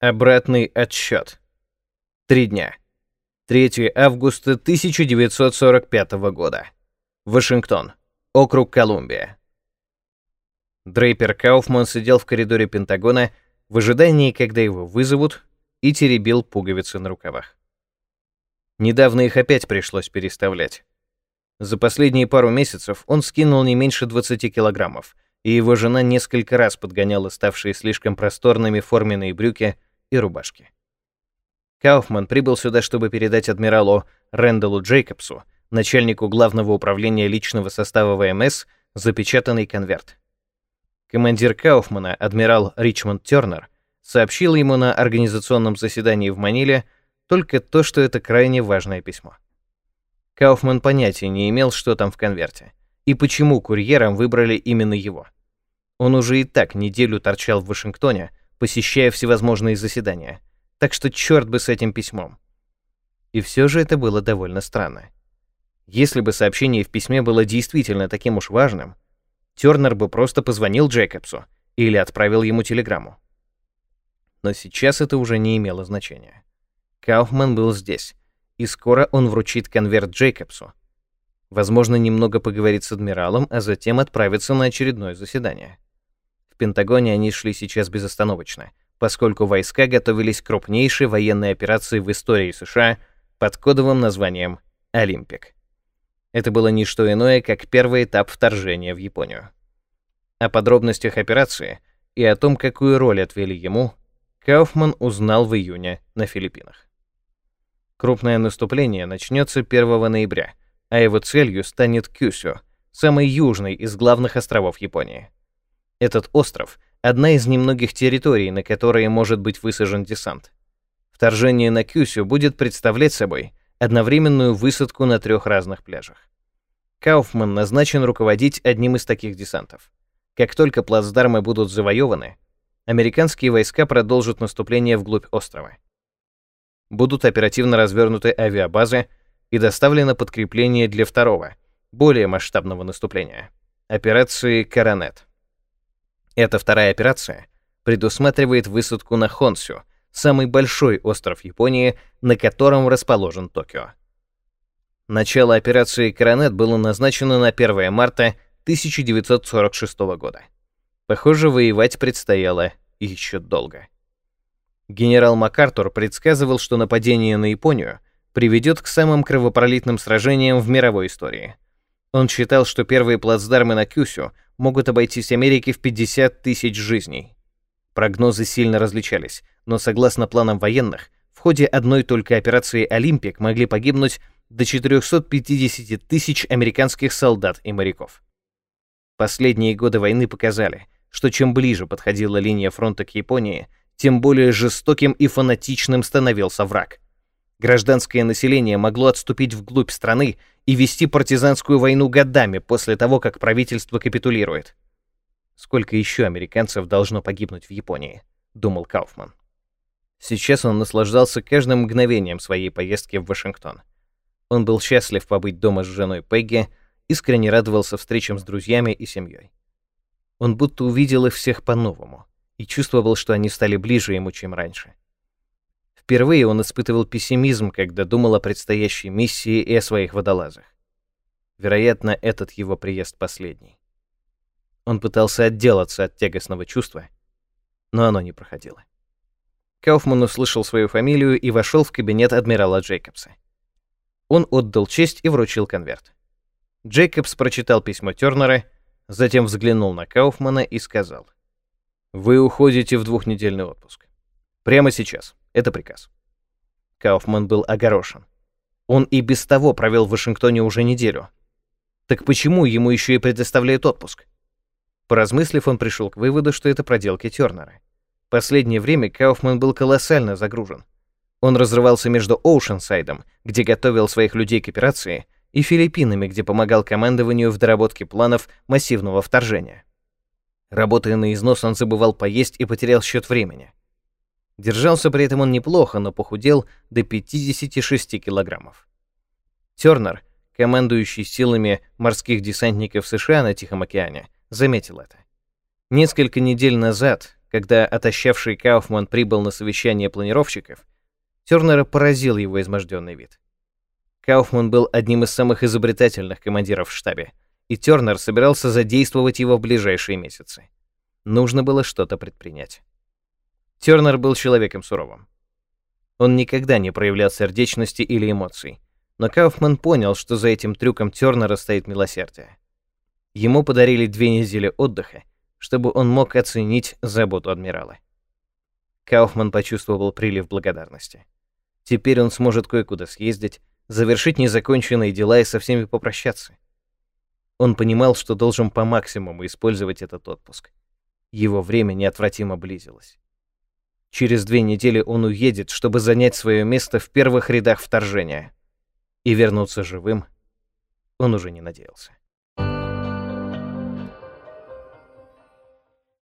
Обратный отсчет. Три дня. 3 августа 1945 года. Вашингтон. Округ Колумбия. Дрейпер Кауфман сидел в коридоре Пентагона в ожидании, когда его вызовут, и теребил пуговицы на рукавах. Недавно их опять пришлось переставлять. За последние пару месяцев он скинул не меньше 20 килограммов, и его жена несколько раз подгоняла ставшие слишком просторными форменные брюки и рубашки. Кауфман прибыл сюда, чтобы передать адмиралу Рэндаллу Джейкобсу, начальнику главного управления личного состава ВМС, запечатанный конверт. Командир Кауфмана, адмирал Ричмонд Тернер, сообщил ему на организационном заседании в Маниле только то, что это крайне важное письмо. Кауфман понятия не имел, что там в конверте, и почему курьером выбрали именно его. Он уже и так неделю торчал в Вашингтоне, посещая всевозможные заседания. Так что черт бы с этим письмом. И все же это было довольно странно. Если бы сообщение в письме было действительно таким уж важным, Тернер бы просто позвонил Джейкобсу или отправил ему телеграмму. Но сейчас это уже не имело значения. Кауфман был здесь, и скоро он вручит конверт Джейкобсу. Возможно, немного поговорит с адмиралом, а затем отправится на очередное заседание. В Пентагоне они шли сейчас безостановочно, поскольку войска готовились к крупнейшей военной операции в истории США под кодовым названием «Олимпик». Это было не что иное, как первый этап вторжения в Японию. О подробностях операции и о том, какую роль отвели ему, Кауфман узнал в июне на Филиппинах. Крупное наступление начнется 1 ноября, а его целью станет Кюсю, самый южный из главных островов Японии. Этот остров — одна из немногих территорий, на которые может быть высажен десант. Вторжение на Кюсю будет представлять собой одновременную высадку на трех разных пляжах. Кауфман назначен руководить одним из таких десантов. Как только плацдармы будут завоеваны, американские войска продолжат наступление вглубь острова. Будут оперативно развернуты авиабазы и доставлено подкрепление для второго, более масштабного наступления — операции «Коронет». Эта вторая операция предусматривает высадку на Хонсю, самый большой остров Японии, на котором расположен Токио. Начало операции «Коронет» было назначено на 1 марта 1946 года. Похоже, воевать предстояло еще долго. Генерал МакАртур предсказывал, что нападение на Японию приведет к самым кровопролитным сражениям в мировой истории. Он считал, что первые плацдармы на Кюсю могут обойтись Америке в 50 тысяч жизней. Прогнозы сильно различались, но согласно планам военных, в ходе одной только операции «Олимпик» могли погибнуть до 450 тысяч американских солдат и моряков. Последние годы войны показали, что чем ближе подходила линия фронта к Японии, тем более жестоким и фанатичным становился враг. Гражданское население могло отступить вглубь страны и вести партизанскую войну годами после того, как правительство капитулирует. Сколько еще американцев должно погибнуть в Японии, думал Кауфман. Сейчас он наслаждался каждым мгновением своей поездки в Вашингтон. Он был счастлив побыть дома с женой Пегги, искренне радовался встречам с друзьями и семьей. Он будто увидел их всех по-новому и чувствовал, что они стали ближе ему, чем раньше. Впервые он испытывал пессимизм, когда думал о предстоящей миссии и о своих водолазах. Вероятно, этот его приезд последний. Он пытался отделаться от тягостного чувства, но оно не проходило. Кауфман услышал свою фамилию и вошел в кабинет адмирала Джейкобса. Он отдал честь и вручил конверт. Джейкобс прочитал письмо Тернера, затем взглянул на Кауфмана и сказал: "Вы уходите в двухнедельный отпуск. Прямо сейчас. Это приказ. Кауфман был огорошен. Он и без того провел в Вашингтоне уже неделю. Так почему ему еще и предоставляют отпуск? Поразмыслив, он пришел к выводу, что это проделки Тернера. Последнее время Кауфман был колоссально загружен. Он разрывался между Оушенсайдом, где готовил своих людей к операции, и Филиппинами, где помогал командованию в доработке планов массивного вторжения. Работая на износ, он забывал поесть и потерял счет времени. Держался при этом он неплохо, но похудел до 56 килограммов. Тернер, командующий силами морских десантников США на Тихом океане, заметил это. Несколько недель назад когда отощавший Кауфман прибыл на совещание планировщиков, Тернера поразил его изможденный вид. Кауфман был одним из самых изобретательных командиров в штабе, и Тернер собирался задействовать его в ближайшие месяцы. Нужно было что-то предпринять. Тернер был человеком суровым. Он никогда не проявлял сердечности или эмоций, но Кауфман понял, что за этим трюком Тернера стоит милосердие. Ему подарили две недели отдыха, чтобы он мог оценить заботу адмирала. Кауфман почувствовал прилив благодарности. Теперь он сможет кое-куда съездить, завершить незаконченные дела и со всеми попрощаться. Он понимал, что должен по максимуму использовать этот отпуск. Его время неотвратимо близилось. Через две недели он уедет, чтобы занять свое место в первых рядах вторжения. И вернуться живым он уже не надеялся.